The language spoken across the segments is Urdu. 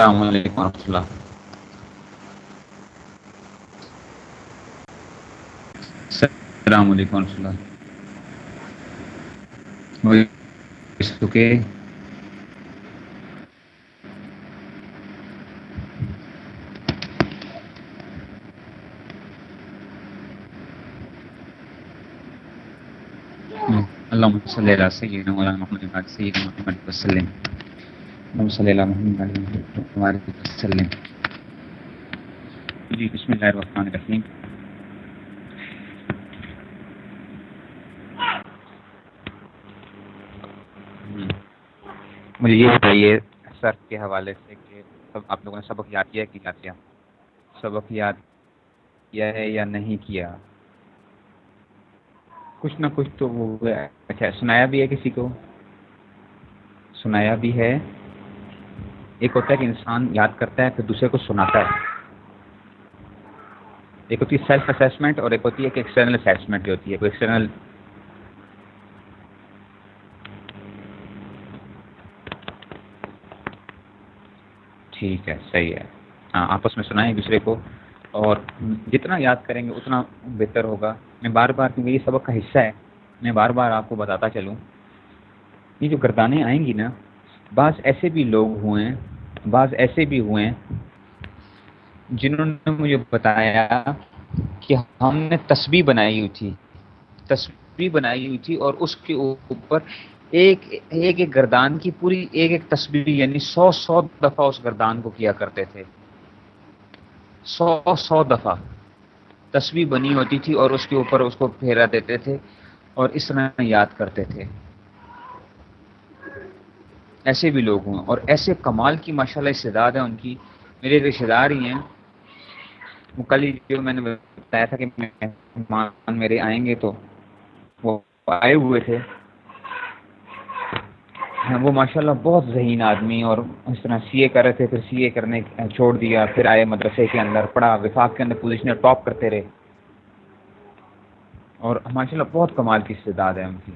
السلام علیکم ورحمۃ اللہ السلام علیکم ورحمۃ اللہ اوکے اللهم صل على سيدنا مولانا محمد وعلى سيدنا محمد وسلم اللهم صل على محمد وسلم جی بسم اللہ الرحمن الرحیم۔ مجھے یہ بتائیے، سر کے حوالے سے کہ سب آپ لوگوں نے سبق یاد کیا کہ کیا کیا؟ سبق یاد کیا ہے یا نہیں کیا؟ کچھ نہ کچھ تو وہ اچھا سنایا بھی ہے کسی کو؟ سنایا بھی ہے۔ ایک ہوتا ہے کہ انسان یاد کرتا ہے پھر دوسرے کو سناتا ہے۔ ایک ہوتی ہے سیلف اسیسمنٹ اور ایک ہوتی ہے کہ ایکسٹرنل اسیسمنٹ جو ہوتی ہے، کوئی ایکسٹرنل ٹھیک ہے، صحیح ہے۔ ہاں آپس میں سنائیں دوسرے کو۔ اور جتنا یاد کریں گے، اتنا بہتر ہوگا۔ میں بار بار، کیونکہ یہ سبق کا حصہ ہے، میں بار بار آپ کو بتاتا چلوں۔ یہ جو گردانیں آئیں گی نا بعض ایسے بھی لوگ ہوئے ہیں، بعض ایسے بھی ہوئے ہیں جنہوں نے مجھے بتایا کہ ہم نے تسبیح بنائی ہوئی تھی، تسبیح بنائی ہوئی تھی اور اس کے اوپر ایک ایک ایک گردان کی پوری ایک ایک تصویر یعنی سو سو دفعہ اس گردان کو کیا کرتے تھے۔ سو سو دفعہ تصویر بنی ہوتی تھی اور اس کے اوپر اس کو پھیرا دیتے تھے اور اس طرح یاد کرتے تھے۔ ایسے بھی لوگ ہوں۔ اور ایسے کمال کی ماشاء اللہ استداد ہے ان کی۔ میرے رشتے دار ہی ہیں۔ وہ کل ہی جو میں نے بتایا تھا کہ مہمان میرے آئیں گے تو وہ آئے ہوئے تھے۔ ہاں، وہ ماشاء اللہ بہت ذہین آدمی اور اس طرح سی اے کر رہے تھے، پھر سی اے کرنے چھوڑ دیا، پھر آئے مدرسے کے اندر، پڑھا، وفاق کے اندر پوزیشن ٹاپ کرتے رہے۔ اور ماشاء اللہ بہت کمال کی استداد ہے ان کی۔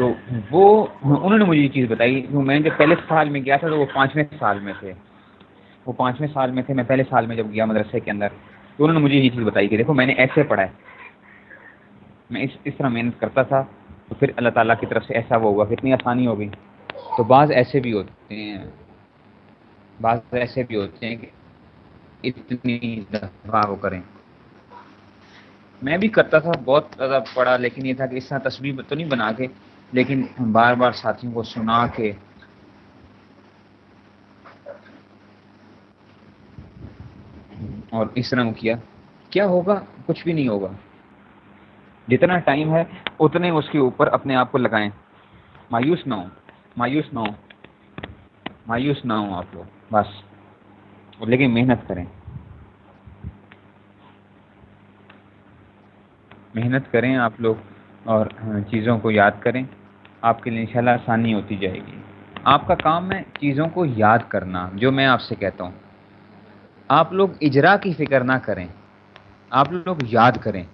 تو وہ انہوں نے مجھے یہ چیز بتائی میں جب پہلے سال میں گیا تھا تو وہ پانچویں سال میں تھے۔ وہ پانچویں سال میں تھے، میں پہلے سال میں جب گیا مدرسے کے اندر تو انہوں نے مجھے یہ چیز بتائی کہ دیکھو میں نے ایسے پڑھا ہے۔ میں اس اس طرح محنت کرتا تھا تو پھر اللہ تعالیٰ کی طرف سے ایسا وہ ہوا، کتنی آسانی ہو گئی۔ تو بعض ایسے بھی ہوتے ہیں، بعض ایسے بھی ہوتے ہیں کہ اتنی دفعہ وہ کریں۔ میں بھی کرتا تھا، بہت زیادہ پڑھا لیکن یہ تھا کہ اس طرح تصویر تو نہیں بنا کے لیکن بار بار ساتھیوں کو سنا کے اور اس طرح کیا کیا ہوگا؟ کچھ بھی نہیں ہوگا۔ جتنا ٹائم ہے، اتنے اس کے اوپر اپنے آپ کو لگائیں۔ مایوس نہ ہوں، مایوس نہ ہوں، مایوس نہ ہوں آپ لوگ، بس۔ لیکن محنت کریں۔ محنت کریں آپ لوگ اور چیزوں کو یاد کریں۔ آپ کے لیے انشاءاللہ آسانی ہوتی جائے گی۔ آپ کا کام ہے چیزوں کو یاد کرنا، جو میں آپ سے کہتا ہوں۔ آپ لوگ اجرا کی فکر نہ کریں۔ آپ لوگ یاد کریں۔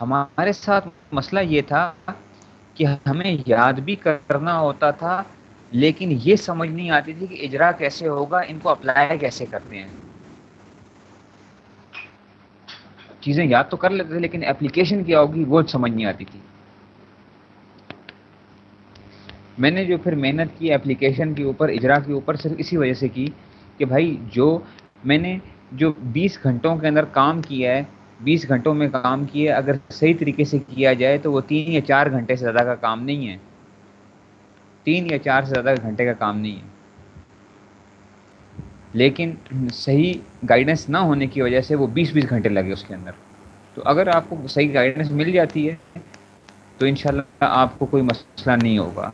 ہمارے ساتھ مسئلہ یہ تھا کہ ہمیں یاد بھی کرنا ہوتا تھا، لیکن یہ سمجھ نہیں آتی تھی کہ اجرا کیسے ہوگا، ان کو اپلائی کیسے کرتے ہیں۔ چیزیں یاد تو کر لیتے تھے، لیکن اپلیکیشن کیا ہوگی وہ سمجھ نہیں آتی تھی۔ میں نے جو پھر محنت کی اپلیکیشن کے اوپر، اجرا کے اوپر صرف اسی وجہ سے کی کہ بھائی جو میں نے جو بیس گھنٹوں کے اندر کام کیا ہے، بیس گھنٹوں میں کام کیا اگر صحیح طریقے سے کیا جائے تو وہ تین یا چار گھنٹے سے زیادہ کا کام نہیں ہے۔ تین یا چار سے زیادہ گھنٹے کا کام نہیں ہے۔ لیکن صحیح گائیڈنس نہ ہونے کی وجہ سے وہ بیس بیس گھنٹے لگے اس کے اندر۔ تو اگر آپ کو صحیح گائیڈنس مل جاتی ہے تو انشاءاللہ آپ کو کوئی مسئلہ نہیں ہوگا۔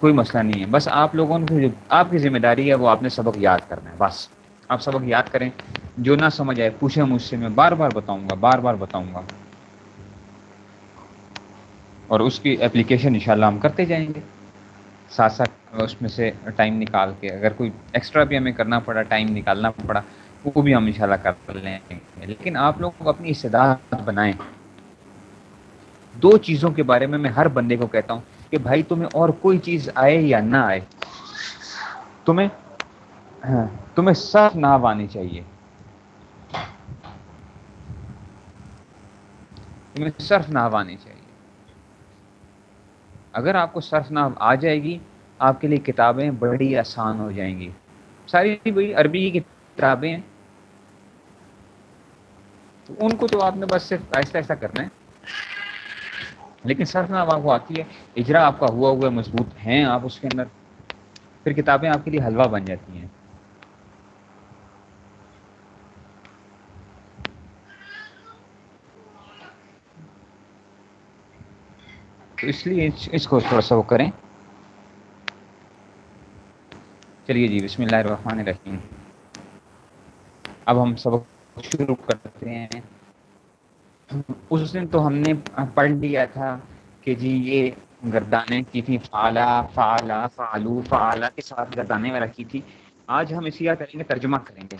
کوئی مسئلہ نہیں ہے۔ بس آپ لوگوں کو جو آپ کی ذمہ داری ہے وہ آپ نے سبق یاد کرنا ہے، بس۔ آپ سبق یاد کریں۔ جو نہ سمجھ آئے، پوچھیں مجھ سے، میں بار بار بتاؤں گا، بار بار بتاؤں گا۔ اور اس کی اپلیکیشن انشاءاللہ ہم کرتے جائیں گے۔ ساتھ ساتھ اس میں سے ٹائم نکال کے، اگر کوئی ایکسٹرا بھی ہمیں کرنا پڑا ٹائم نکالنا پڑا، وہ بھی ہم انشاءاللہ کر لیں گے۔ لیکن آپ لوگ اپنی استداد بنائیں۔ دو چیزوں کے بارے میں میں ہر بندے کو کہتا ہوں۔ کہ بھائی تمہیں اور کوئی چیز آئے یا نہ آئے۔ تمہیں ہاں، تمہیں صرف نحو آنی چاہیے۔ تمہیں صرف نحو آنی چاہیے۔ اگر آپ کو صرف نحو آ جائے گی، آپ کے لیے کتابیں بڑی آسان ہو جائیں گی۔ ساری بڑی عربی کی کتابیں ہیں۔ تو ان کو تو آپ نے بس صرف ایسا ایسا کرنا ہے۔ لیکن صرف نحو آپ کو آتی ہے اجرا آپ کا ہوا ہوا مضبوط ہیں آپ اس کے اندر۔ پھر کتابیں آپ کے لیے حلوہ بن جاتی ہیں۔ تو اس لیے اس کو تھوڑا سا وہ کریں۔ چلیے جی بسم اللہ الرحمن الرحیم۔ اب ہم سبق شروع کرتے ہیں۔ اس دن تو ہم نے پڑھ لیا تھا کہ جی یہ گردانے کی تھی فعلا فعلا، فعلو، فعلا کے ساتھ گردانے میں رکھی تھی۔ آج ہم اسی کا کریں گے، ترجمہ کریں گے۔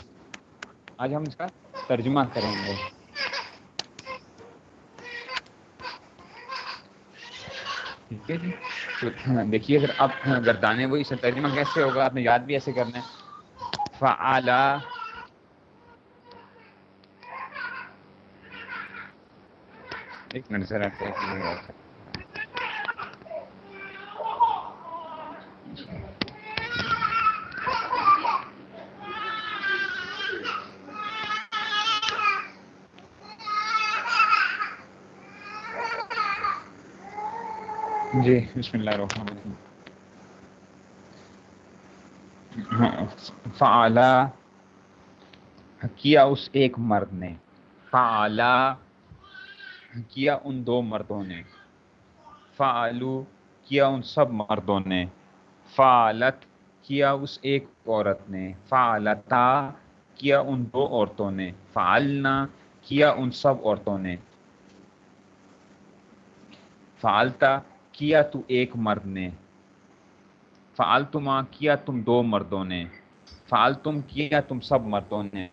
آج ہم اس کا ترجمہ کریں گے۔ ٹھیک ہے جی۔ دیکھیے، اگر آپ گردانے وہ اس ترجمہ کیسے ہوگا؟ آپ نے یاد بھی ایسے کرنا ہے۔ فعلا ایک منٹ ذرا جی بسم اللہ الرحمن الرحیم۔ فعلا، کیا اس ایک مرد نے؟ فعلا کیا ان دو مردوں نے؟ فعلو کیا ان سب مردوں نے؟ فعلت، کیا اس ایک عورت نے؟ فعلتا، کیا ان دو عورتوں نے؟ فعلنا، کیا ان سب عورتوں نے؟ فعلتا، کیا تو ایک مرد نے؟ فعلتما، کیا تم دو مردوں نے؟ فعلتم، کیا تم سب مردوں نے؟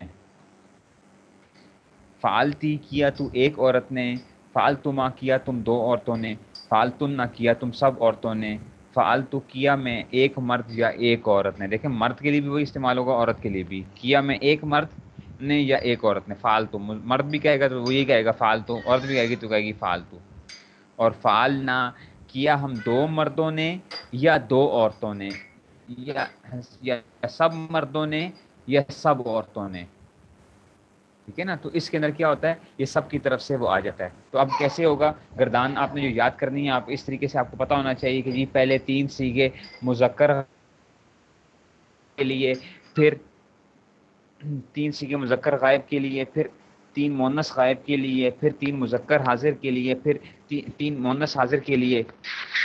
فعالتی کیا تو ایک عورت نے فالتما کیا تم دو عورتوں نے فالتن نہ کیا تم سب عورتوں نے فالتو کیا میں ایک مرد یا ایک عورت نے۔ دیکھیں، مرد کے لیے بھی وہی استعمال ہوگا، عورت کے لیے بھی۔ کیا میں ایک مرد نے یا ایک عورت نے؟ فالتو مرد بھی کہے گا تو وہی کہے گا فالتو عورت بھی کہے گی تو کہے گی فالتو اور فالنا کیا ہم دو مردوں نے یا دو عورتوں نے؟ یا سب مردوں نے یا سب عورتوں نے؟ ٹھیک ہے نا؟ تو اس کے اندر کیا ہوتا ہے؟ یہ سب کی طرف سے وہ آ جاتا ہے۔ تو اب کیسے ہوگا؟ گردان آپ نے جو یاد کرنی ہے، آپ اس طریقے سے آپ کو پتا ہونا چاہیے کہ جی پہلے تین سیگے مذکر کے لیے، پھر تین سیگے مذکر غائب کے لیے، پھر تین مونس غائب کے لیے، پھر تین مذکر حاضر کے لیے، پھر تین مونس حاضر کے لیے،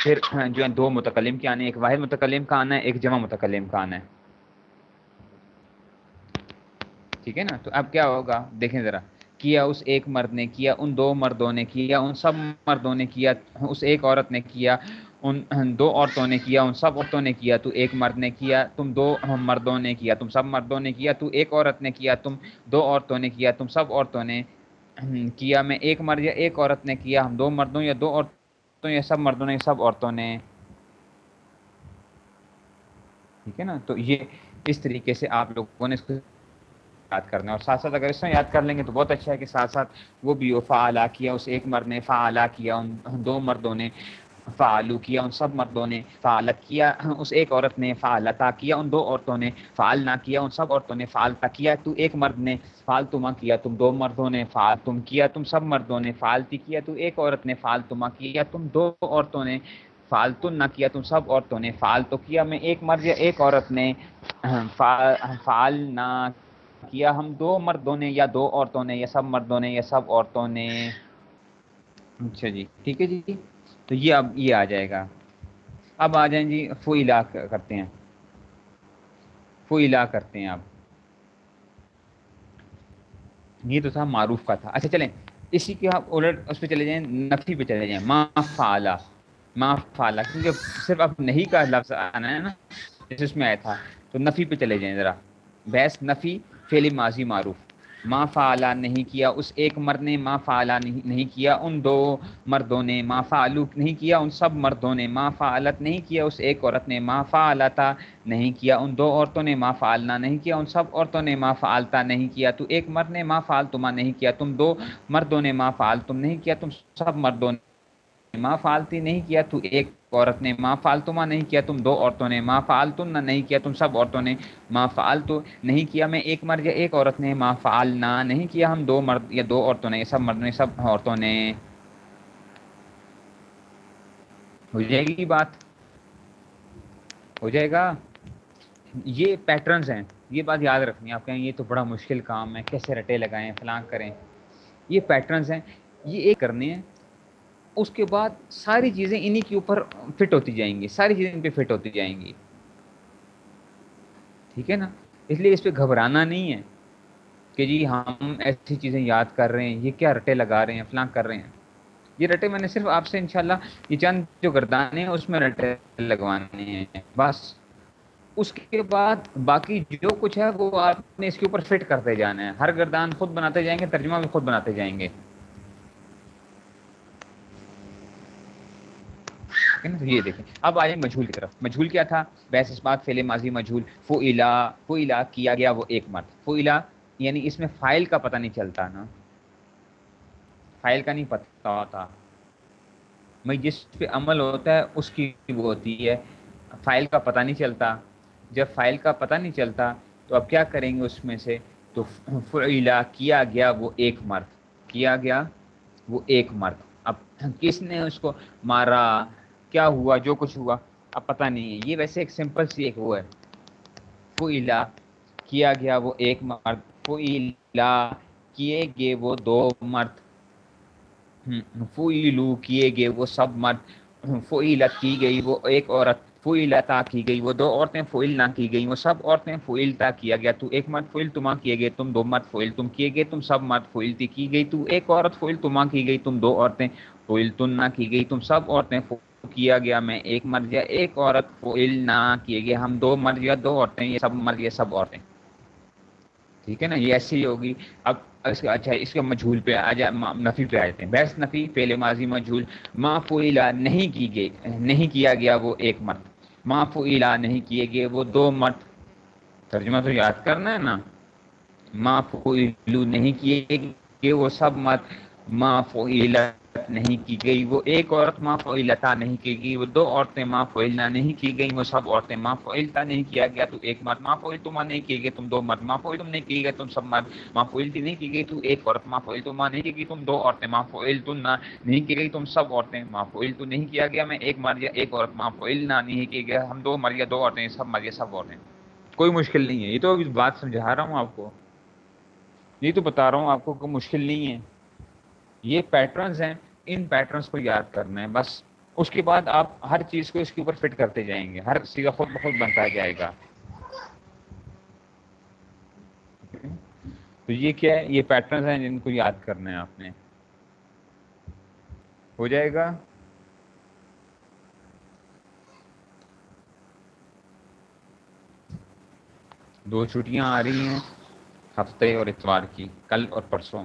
پھر جو ہے دو متکلم کے آنے، ایک واحد متکلم کا آنا ہے ایک جمع متکلم کا آنا۔ ہے ٹھیک ہے نا تو اب کیا ہوگا دیکھیں ذرا کیا اس ایک مرد نے کیا ان دو مردوں نے کیا ان سب مردوں نے کیا اس ایک عورت نے کیا ان دو عورتوں نے کیا ان سب عورتوں نے کیا تو ایک مرد نے کیا تم دو مردوں نے کیا تم سب مردوں نے کیا تو ایک عورت نے کیا تم دو عورتوں نے کیا تم سب عورتوں نے کیا میں ایک مرد یا ایک عورت نے کیا ہم دو مردوں یا دو عورتوں یا سب مردوں نے سب عورتوں نے ٹھیک ہے نا تو یہ اس طریقے سے آپ لوگوں نے اس کو یاد کرنا ہے۔ اور ساتھ ساتھ اگر اس میں یاد کر لیں گے تو بہت اچھا ہے کہ ساتھ ساتھ وہ بھی ہو فعلا کیا، اس ایک مرد نے فعلا کیا، ان دو مردوں نے فعلو کیا، ان سب مردوں نے فعلت کیا۔ اس ایک عورت نے فعلتا کیا، ان دو عورتوں نے فعلنا کیا، ان سب عورتوں نے فعلتا کیا۔ تو ایک مرد نے فالتما کیا، تم دو مردوں نے فعال تم کیا، تم سب مردوں نے فعالتی کیا۔ تو ایک عورت نے فالتما کیا، تم دو عورتوں نے فالتن نہ کیا، تم سب عورتوں نے فعال تو کیا۔ میں ایک مرد یا ایک عورت نے فعال نہ کیا ہم دو مردوں نے یا دو عورتوں نے یا سب مردوں نے یا سب عورتوں نے؟ اچھا جی ٹھیک ہے جی۔ تو یہ اب یہ آ جائے گا۔ اب آ جائیں جی فو الا کرتے ہیں۔ فو الا کرتے ہیں اب۔ یہ تو تھا معروف کا تھا۔ اچھا چلیں، اسی کے آپ الٹ اس پہ چلے جائیں، نفی پہ چلے جائیں۔ ما فعلا ما فعلا۔ کیونکہ صرف اب نہیں کا لفظ آنا ہے نا، جس میں آیا تھا۔ تو نفی پہ چلے جائیں ذرا۔ بحث نفی فعل ماضی معروف۔ ما فعلا نہیں کیا اس ایک مرد نے ما فعلا نہیں کیا ان دو مردوں نے۔ ما فعلو نہیں کیا ان سب مردوں نے۔ ما فعلت نہیں کیا اس ایک عورت نے۔ ما فعلتا نہیں کیا ان دو عورتوں نے۔ ما فعلنا نہیں کیا ان سب عورتوں نے۔ ما فعلتا نہیں کیا تو ایک مرد نے ما فعلتما نہیں کیا۔ تم دو مردوں نے۔ ما فعل تم نہیں کیا۔ تم سب مردوں نے ما فالتی نہیں کیا تو ایک عورت نے ما فالتما نہیں کیا تم دو عورتوں نے ما فالتن نہیں کیا تم سب عورتوں نے ما فالتو نہیں کیا میں ایک مرد یا ایک عورت نے ما فالنا نہیں کیا ہم دو مرد یا دو عورتوں نے، سب مرد نے، سب عورتوں نے۔ ہو جائے گی بات؟ ہو جائے گا؟ یہ پیٹرنز ہیں۔ یہ بات یاد رکھنی ہے۔ آپ کہیں یہ تو بڑا مشکل کام ہے، کیسے رٹے لگائیں، فلاں کریں۔ یہ پیٹرنز ہیں۔ یہ ایک کرنے ہیں اس کے بعد ساری چیزیں انہی کے اوپر فٹ ہوتی جائیں گی، ساری چیزیں ان پہ فٹ ہوتی جائیں گی۔ ٹھیک ہے نا؟ اس لیے اس پہ گھبرانا نہیں ہے کہ جی ہم ایسی چیزیں یاد کر رہے ہیں، یہ کیا رٹے لگا رہے ہیں، فلاں کر رہے ہیں۔ یہ رٹے میں نے صرف آپ سے انشاءاللہ یہ چند جو گردانے ہیں، اس میں رٹے لگوانے ہیں، بس۔ اس کے بعد باقی جو کچھ ہے، وہ آپ نے اس کے اوپر فٹ کرتے جانا ہے۔ ہر گردان خود بناتے جائیں گے، ترجمہ بھی خود بناتے جائیں گے۔ ٹھیک ہے نا؟ تو یہ دیکھیں۔ اب آئے مجھول کی طرف۔ مجھول کیا تھا؟ بحث اس بات فیل ماضی مجھول۔ فو الا فو الا کیا گیا وہ ایک مرد فو الا یعنی اس میں فائل کا پتہ نہیں چلتا نا۔ فائل کا نہیں پتہ ہوتا۔ میں جس پہ عمل ہوتا ہے، اس کی وہ ہوتی ہے۔ فائل کا پتہ نہیں چلتا۔ جب فائل کا پتہ نہیں چلتا، تو اب کیا کریں گے اس میں سے؟ تو فعلا کیا گیا وہ ایک مرد کیا گیا وہ ایک مرد اب کس نے اس کو مارا؟ کیا ہوا، جو کچھ ہوا، اب پتہ نہیں ہے۔ یہ ویسے ایک سمپل سی ایک وہ ہے۔ فعلا کیا گیا وہ ایک مرد۔ فعلا کیے گئے وہ دو مرد۔ فعلو کیے گئے وہ سب مرد۔ فعلت کی گئی وہ ایک عورت۔ فعلتا کی گئی وہ دو عورتیں۔ فعل نہ کی گئی وہ سب عورتیں۔ فعلتا کیا گیا۔ تو ایک مرد فعل تما کیے گئے۔ تم دو مرد فعل تم کیے گئے۔ تم سب مرد فعلتی کی گئی۔ تو ایک عورت فعل تما کی گئی۔ تم دو عورتیں فعل تن نہ کی گئی۔ تم سب عورتیں کیا گیا، میں ایک مرد یا ایک عورت فعل نہ کیے گئے، ہم دو مرد یا دو عورتیں، یہ سب مرد یا سب عورتیں۔ ٹھیک ہے نا؟ یہ ایسی ہوگی۔ اب اس کا اچھا اس کے مجھول پہ آ جائے نفی پہ آ جاتے ہیں۔ بحث نفی پہلے ماضی مجھول۔ ما فعلا نہیں کی گئی، نہیں کیا گیا وہ ایک مرد۔ ما فعلا نہیں کیے گئے وہ دو مرد۔ ترجمہ تو یاد کرنا ہے نا؟ ما فعلو نہیں کیے گئے وہ سب مرد۔ ما فعلا نہیں کی گئی وہ ایک عورت ماں فعلتا نہیں کی گئی وہ دو عورتیں ماں فعلنا نہیں کی گئی وہ سب عورتیں ماں فعلتا نہیں کیا گیا تو ایک مرد ماں فعل تما نہیں کی گئی تم دو مرد ماں فعل تم نہیں کی گئی تم سب مرد ماں فعلتی نہیں کی گئی تو ایک عورت ماں فعل تما نہیں کی گئی تم دو عورتیں ماں فعل تم نہ نہیں کی گئی تم سب عورتیں ماں فعل تو نہیں کیا گیا میں ایک مرد یا ایک عورت ماں فعلنا نہیں کی گیا ہم دو مرد یا دو عورتیں سب مرد یا سب عورتیں کوئی مشکل نہیں ہے یہ تو بات سمجھا رہا ہوں آپ کو یہ تو بتا رہا ہوں آپ کو کوئی مشکل نہیں ہے یہ پیٹرنز ہیں، ان پیٹرنس کو یاد کرنا ہے۔ بس اس کے بعد آپ ہر چیز کو اس کے اوپر فٹ کرتے جائیں گے۔ ہر سیگا خود بخود بنتا جائے گا۔ تو یہ کیا ہے؟ یہ پیٹرنس ہیں جن کو یاد کرنا ہے آپ نے۔ ہو جائے گا۔ دو چھٹیاں آ رہی ہیں ہفتے اور اتوار کی، کل اور پرسوں۔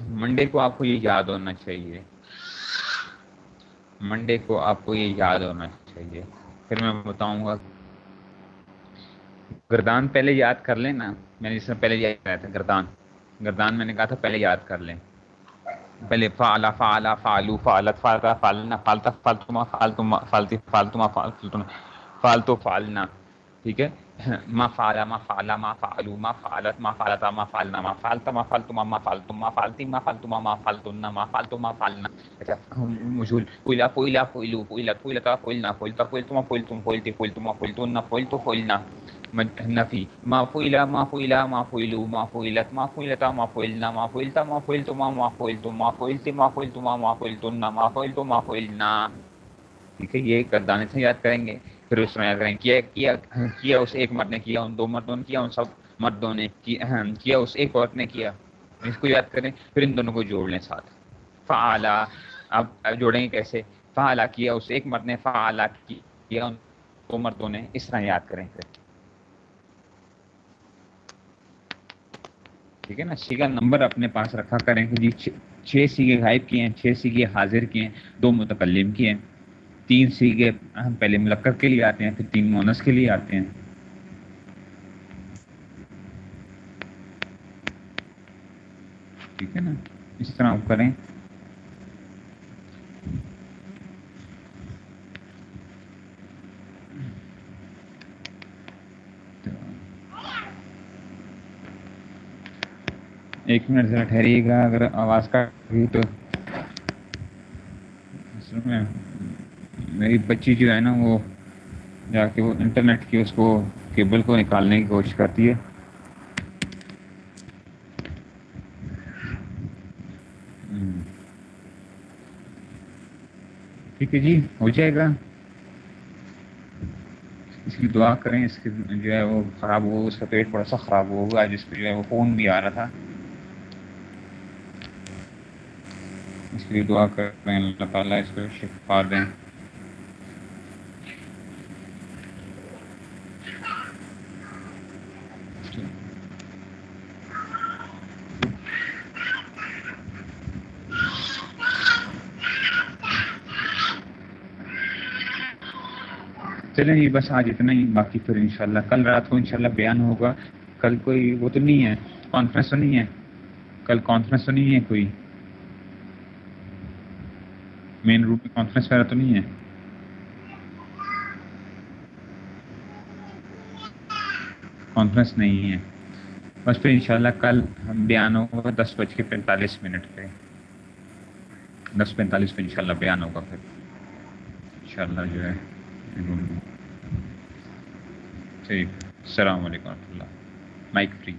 منڈے کو آپ کو یہ یاد ہونا چاہیے۔ منڈے کو آپ کو یہ یاد ہونا چاہیے۔ پھر میں بتاؤں گا۔ گردان پہلے یاد کر لیں نا۔ میں نے جس میں پہلے یاد کیا تھا، گردان۔ گردان میں نے کہا تھا پہلے یاد کر لیں۔ پہلے فعلا فعلا فالو فالت فالتا فالنا فالتا فالتما فالتما فالتی فالتما فالتما فالتو فالنا ٹھیک ہے؟ ما فعلا ما فعلا ما فعلو ما فعلت ما فعلتا ما فعلنا ما فعلتا ما فعلتما ما فعلتم ما فعلتی ما فعلتما ما فعلتنا ما فعلتو ما فعلنا اچھا مجھول فعلا فعلا فعلو فعلت فعلتا فعلنا فعلتا فعلتما فعلتم فعلتی فعلتما فعلتن فعلتو فعلنا نفی ما فعلا ما فعلا ما فعلو ما فعلت ما فعلتا ما فعلنا ما فعلتا ما فعلتما ما فعلتم ما فعلتی ما فعلتما ما فعلتن ما فعلتو ما فعلنا ٹھیک ہے یہ کردانے سے یاد کریں گے پھر اس میں یاد کریں کیا کیا کیا اس ایک مرد نے کیا ان دو مردوں نے کیا ان سب مردوں نے کیا اس ایک عورت نے کیا اس کو یاد کریں پھر ان دونوں کو جوڑ لیں ساتھ فعلا اب جوڑیں گے کیسے فعلا کیا اس ایک مرد نے فعلا کیا ان دو مردوں نے اس طرح یاد کریں پھر ٹھیک ہے نا سیگا نمبر اپنے پاس رکھا کریں کہ جی چھ سیگے غائب کیے ہیں چھ سیگے حاضر کیے ہیں دو متکلم کیے ہیں تین سیگے ہم پہلے ملکر کے لیے آتے ہیں، پھر تین مونس کے لیے آتے ہیں۔ ٹھیک ہے نا؟ اس طرح آپ کریں۔ ایک منٹ ذرا ٹھہریے گا، اگر آواز کا تو۔ میں میری بچی جو ہے نا وہ جا کے وہ انٹرنیٹ کی اس کو کیبل کو نکالنے کی کوشش کرتی ہے۔ ٹھیک ہے جی ہو جائے گا۔ اس کی دعا کریں، اس کی جو ہے وہ خراب ہو، اس کا پیٹ بڑا سا خراب ہوگا۔ جس پہ جو ہے وہ فون بھی آ رہا تھا۔ اس کے لیے دعا کر اللہ تعالیٰ اس کو شفا دیں۔ چلیں جی بس آج اتنا ہی، باقی پھر انشاءاللہ کل رات کو انشاءاللہ بیان ہوگا۔ کل کوئی وہ تو نہیں ہے کانفرنس تو نہیں ہے۔ کل کانفرنس تو نہیں ہے کوئی۔ مین روٹ میں کانفرنس وغیرہ تو نہیں ہے۔ کانفرنس نہیں ہے۔ بس پھر انشاءاللہ کل ہم بیان ہوگا دس بج کے پینتالیس منٹ پہ۔ دس پینتالیس پہ انشاءاللہ بیان ہوگا پھر۔ انشاءاللہ جو ہے۔ ٹھیک السلام علیکم و رحمۃ اللہ۔ Mic free.